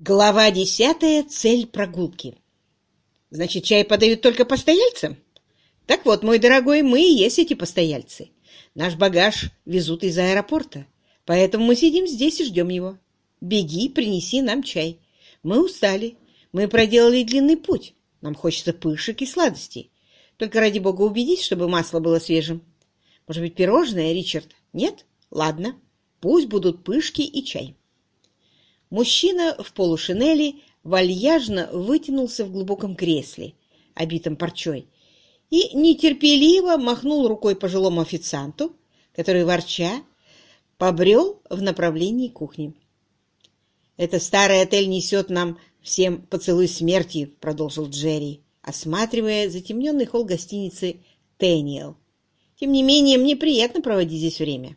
Глава десятая. Цель прогулки. Значит, чай подают только постояльцам? Так вот, мой дорогой, мы и есть эти постояльцы. Наш багаж везут из аэропорта, поэтому мы сидим здесь и ждем его. Беги, принеси нам чай. Мы устали. Мы проделали длинный путь. Нам хочется пышек и сладостей. Только ради бога убедись, чтобы масло было свежим. Может быть, пирожное, Ричард? Нет? Ладно. Пусть будут пышки и чай. Мужчина в полушинели вальяжно вытянулся в глубоком кресле, обитом парчой, и нетерпеливо махнул рукой пожилому официанту, который, ворча, побрел в направлении кухни. «Это старый отель несет нам всем поцелуй смерти», — продолжил Джерри, осматривая затемненный холл гостиницы «Тэниел». «Тем не менее, мне приятно проводить здесь время».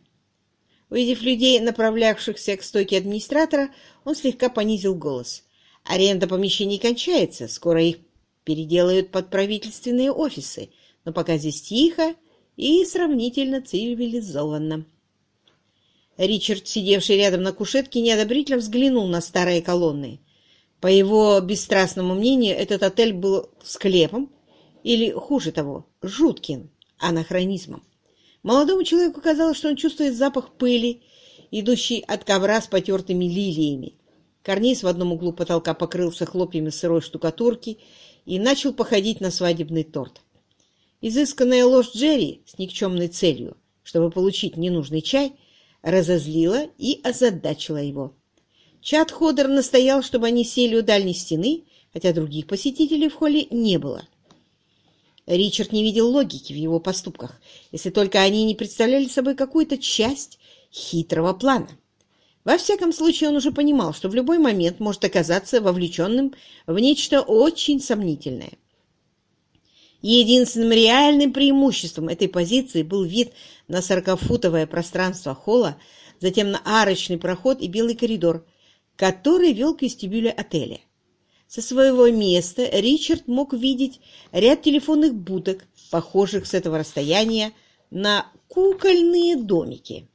Увидев людей, направлявшихся к стойке администратора, он слегка понизил голос. «Аренда помещений кончается, скоро их переделают под правительственные офисы, но пока здесь тихо и сравнительно цивилизованно». Ричард, сидевший рядом на кушетке, неодобрительно взглянул на старые колонны. По его бесстрастному мнению, этот отель был склепом или, хуже того, жутким анахронизмом. Молодому человеку казалось, что он чувствует запах пыли, идущий от ковра с потертыми лилиями. Карниз в одном углу потолка покрылся хлопьями сырой штукатурки и начал походить на свадебный торт. Изысканная ложь Джерри с никчемной целью, чтобы получить ненужный чай, разозлила и озадачила его. Чат Ходер настоял, чтобы они сели у дальней стены, хотя других посетителей в холле не было. Ричард не видел логики в его поступках, если только они не представляли собой какую-то часть хитрого плана. Во всяком случае, он уже понимал, что в любой момент может оказаться вовлеченным в нечто очень сомнительное. Единственным реальным преимуществом этой позиции был вид на сорокафутовое пространство холла, затем на арочный проход и белый коридор, который вел к вестибюлю отеля. Со своего места Ричард мог видеть ряд телефонных будок, похожих с этого расстояния на кукольные домики.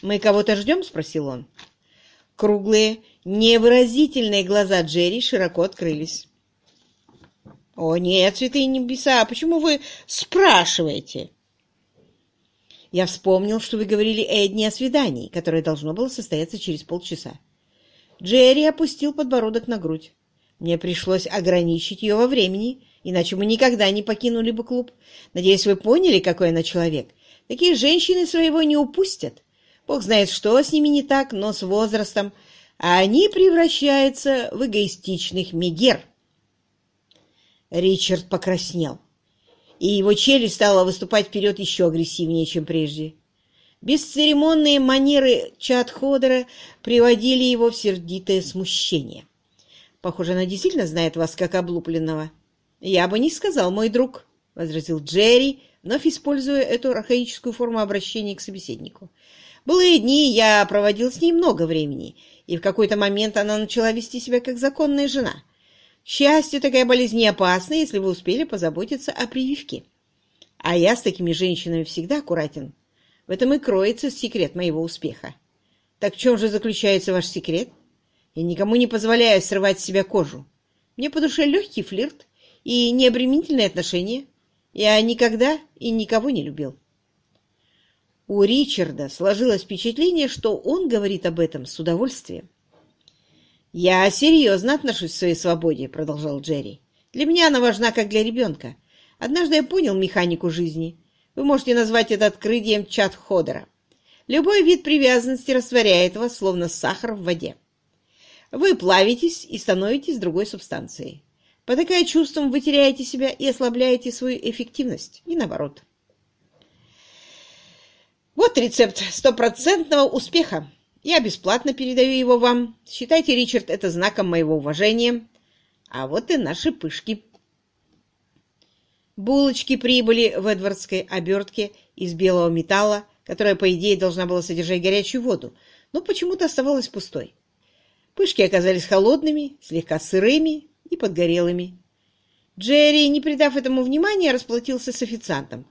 «Мы кого-то ждем?» — спросил он. Круглые, невыразительные глаза Джерри широко открылись. «О, нет, святые небеса, почему вы спрашиваете?» «Я вспомнил, что вы говорили Эдни о свидании, которое должно было состояться через полчаса». Джерри опустил подбородок на грудь. Мне пришлось ограничить ее во времени, иначе мы никогда не покинули бы клуб. Надеюсь, вы поняли, какой она человек. Такие женщины своего не упустят. Бог знает, что с ними не так, но с возрастом они превращаются в эгоистичных мегер. Ричард покраснел, и его челюсть стала выступать вперед еще агрессивнее, чем прежде. Бесцеремонные манеры Чат-Ходера приводили его в сердитое смущение. Похоже, она действительно знает вас как облупленного. Я бы не сказал, мой друг, — возразил Джерри, вновь используя эту архаическую форму обращения к собеседнику. Былые дни я проводил с ней много времени, и в какой-то момент она начала вести себя как законная жена. К счастью, такая болезнь не опасна, если вы успели позаботиться о прививке. А я с такими женщинами всегда аккуратен. В этом и кроется секрет моего успеха. Так в чем же заключается ваш секрет? Я никому не позволяю срывать с себя кожу. Мне по душе легкий флирт и необременительные отношения. Я никогда и никого не любил. У Ричарда сложилось впечатление, что он говорит об этом с удовольствием. «Я серьезно отношусь к своей свободе», — продолжал Джерри. «Для меня она важна, как для ребенка. Однажды я понял механику жизни. Вы можете назвать это открытием чат-ходера. Любой вид привязанности растворяет вас, словно сахар в воде. Вы плавитесь и становитесь другой субстанцией. Потакая чувством, вы теряете себя и ослабляете свою эффективность, и наоборот. Вот рецепт стопроцентного успеха. Я бесплатно передаю его вам. Считайте, Ричард, это знаком моего уважения. А вот и наши пышки. Булочки прибыли в эдвардской обертке из белого металла, которая, по идее, должна была содержать горячую воду, но почему-то оставалась пустой. Пышки оказались холодными, слегка сырыми и подгорелыми. Джерри, не придав этому внимания, расплатился с официантом.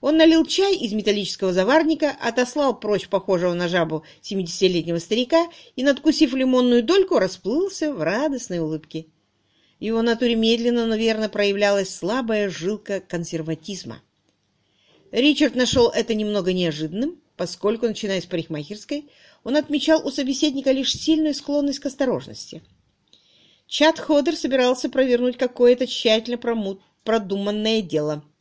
Он налил чай из металлического заварника, отослал прочь похожего на жабу 70-летнего старика и, надкусив лимонную дольку, расплылся в радостной улыбке. В его натуре медленно, но верно проявлялась слабая жилка консерватизма. Ричард нашел это немного неожиданным, поскольку, начиная с парикмахерской, он отмечал у собеседника лишь сильную склонность к осторожности. Чат Ходер собирался провернуть какое-то тщательно продуманное дело —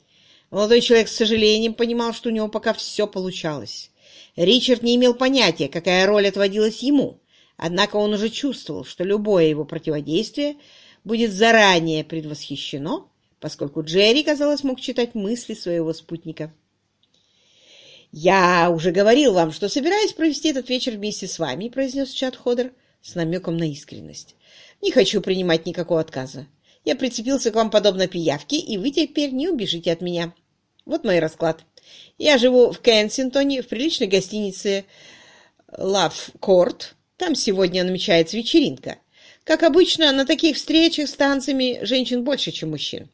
Молодой человек с сожалением понимал, что у него пока все получалось. Ричард не имел понятия, какая роль отводилась ему, однако он уже чувствовал, что любое его противодействие будет заранее предвосхищено, поскольку Джерри, казалось, мог читать мысли своего спутника. «Я уже говорил вам, что собираюсь провести этот вечер вместе с вами», — произнес Чат Ходер с намеком на искренность. «Не хочу принимать никакого отказа. Я прицепился к вам подобно пиявке, и вы теперь не убежите от меня. Вот мой расклад. Я живу в Кенсингтоне, в приличной гостинице Love Court. Там сегодня намечается вечеринка. Как обычно, на таких встречах с танцами женщин больше, чем мужчин.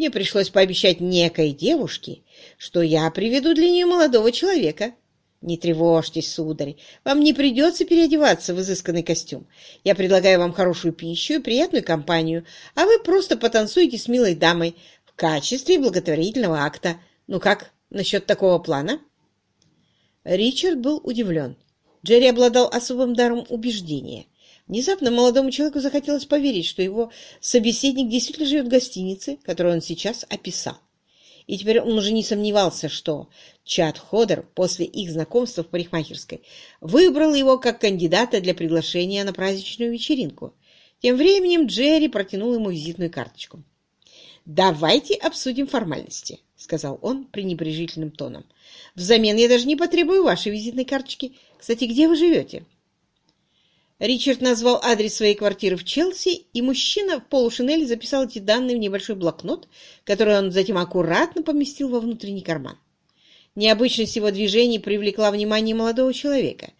Мне пришлось пообещать некой девушке, что я приведу для нее молодого человека. Не тревожьтесь, сударь, вам не придется переодеваться в изысканный костюм. Я предлагаю вам хорошую пищу и приятную компанию, а вы просто потанцуете с милой дамой, качестве благотворительного акта. Ну как насчет такого плана? Ричард был удивлен. Джерри обладал особым даром убеждения. Внезапно молодому человеку захотелось поверить, что его собеседник действительно живет в гостинице, которую он сейчас описал. И теперь он уже не сомневался, что Чад Ходер после их знакомства в парикмахерской выбрал его как кандидата для приглашения на праздничную вечеринку. Тем временем Джерри протянул ему визитную карточку. «Давайте обсудим формальности», — сказал он пренебрежительным тоном. «Взамен я даже не потребую вашей визитной карточки. Кстати, где вы живете?» Ричард назвал адрес своей квартиры в Челси, и мужчина в полушинели записал эти данные в небольшой блокнот, который он затем аккуратно поместил во внутренний карман. Необычность его движений привлекла внимание молодого человека.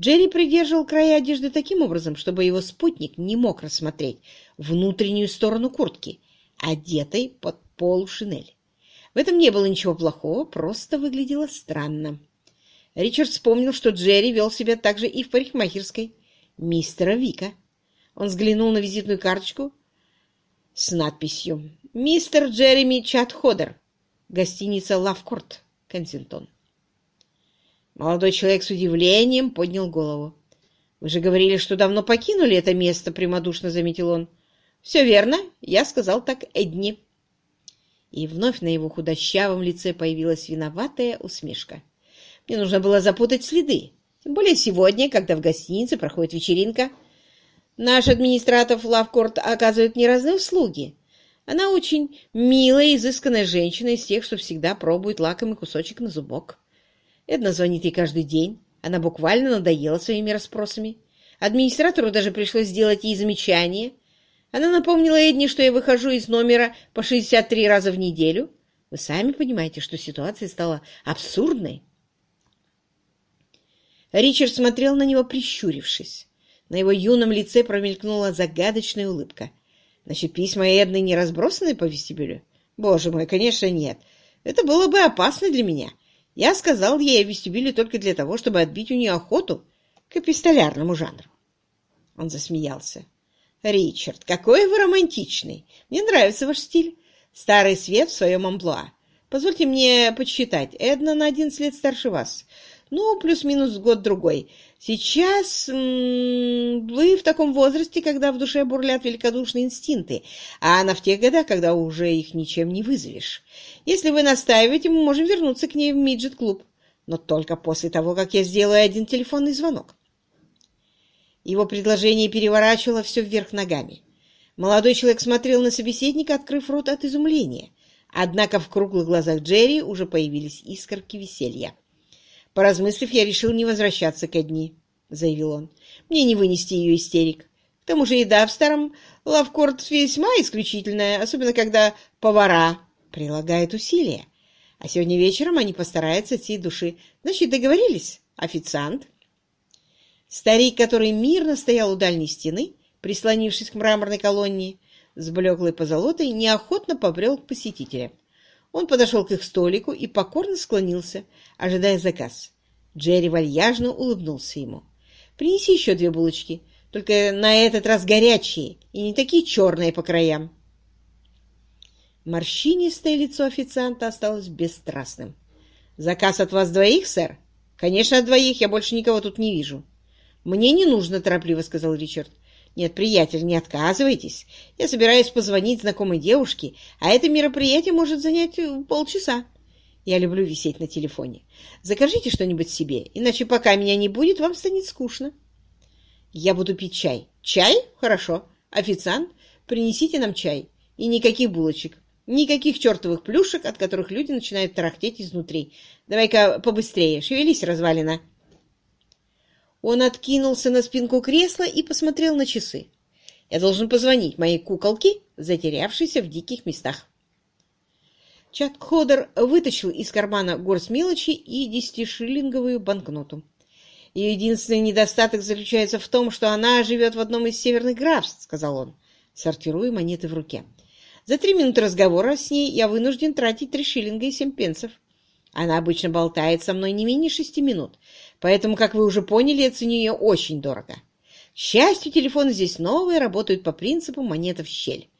Джерри придерживал края одежды таким образом, чтобы его спутник не мог рассмотреть внутреннюю сторону куртки — одетой под полушинель. В этом не было ничего плохого, просто выглядело странно. Ричард вспомнил, что Джерри вел себя так же и в парикмахерской мистера Вика. Он взглянул на визитную карточку с надписью «Мистер Джереми Чатходер, гостиница Лавкорт, Кенсингтон». Молодой человек с удивлением поднял голову. «Вы же говорили, что давно покинули это место», — прямодушно заметил он. «Все верно, я сказал так Эдни». И вновь на его худощавом лице появилась виноватая усмешка. Мне нужно было запутать следы, тем более сегодня, когда в гостинице проходит вечеринка. Наш администратор Лавкорт оказывает мне разные услуги. Она очень милая, изысканная женщина из тех, что всегда пробует лакомый кусочек на зубок. Эдна звонит ей каждый день. Она буквально надоела своими расспросами. Администратору даже пришлось сделать ей замечание, она напомнила Эдни, что я выхожу из номера по 63 раза в неделю. Вы сами понимаете, что ситуация стала абсурдной. Ричард смотрел на него, прищурившись. На его юном лице промелькнула загадочная улыбка. Значит, письма Эдны не разбросаны по вестибюлю? Боже мой, конечно, нет. Это было бы опасно для меня. Я сказал ей о вестибюле только для того, чтобы отбить у нее охоту к эпистолярному жанру. Он засмеялся. Ричард, какой вы романтичный! Мне нравится ваш стиль. Старый свет в своем амплуа. Позвольте мне подсчитать. Эдна на одиннадцать лет старше вас. Ну, плюс-минус год-другой. Сейчас вы в таком возрасте, когда в душе бурлят великодушные инстинкты, а она в тех годах, когда уже их ничем не вызовешь. Если вы настаиваете, мы можем вернуться к ней в миджет-клуб. Но только после того, как я сделаю один телефонный звонок. Его предложение переворачивало все вверх ногами. Молодой человек смотрел на собеседника, открыв рот от изумления. Однако в круглых глазах Джерри уже появились искорки веселья. «Поразмыслив, я решил не возвращаться к Эдни», — заявил он. «Мне не вынести ее истерик. К тому же еда в старом лавкорт весьма исключительная, особенно когда повара прилагают усилия. А сегодня вечером они постараются всей души. Значит, договорились? Официант?» Старик, который мирно стоял у дальней стены, прислонившись к мраморной колонне, с блеклой позолотой, неохотно побрел к посетителям. Он подошел к их столику и покорно склонился, ожидая заказ. Джерри вальяжно улыбнулся ему. «Принеси еще две булочки, только на этот раз горячие и не такие черные по краям». Морщинистое лицо официанта осталось бесстрастным. «Заказ от вас двоих, сэр?» «Конечно, от двоих. Я больше никого тут не вижу». «Мне не нужно», — торопливо сказал Ричард. «Нет, приятель, не отказывайтесь. Я собираюсь позвонить знакомой девушке, а это мероприятие может занять э, полчаса. Я люблю висеть на телефоне. Закажите что-нибудь себе, иначе пока меня не будет, вам станет скучно». «Я буду пить чай». «Чай? Хорошо. Официант, принесите нам чай. И никаких булочек. Никаких чертовых плюшек, от которых люди начинают тарахтеть изнутри. Давай-ка побыстрее, шевелись, развалина. Он откинулся на спинку кресла и посмотрел на часы. Я должен позвонить моей куколке, затерявшейся в диких местах. Чат Ходер вытащил из кармана горсть мелочи и десятишиллинговую банкноту. Ее единственный недостаток заключается в том, что она живет в одном из северных графств, — сказал он, сортируя монеты в руке. За три минуты разговора с ней я вынужден тратить три шиллинга и семь пенсов. Она обычно болтает со мной не менее шести минут, поэтому, как вы уже поняли, я ценю ее очень дорого. К счастью, телефоны здесь новые, работают по принципу монета в щель.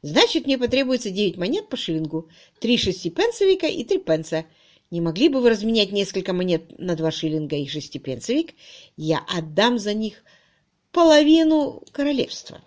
Значит, мне потребуется девять монет по шиллингу, три шестипенсовика и три пенса. Не могли бы вы разменять несколько монет на два шиллинга и шестипенсовик? Я отдам за них половину королевства.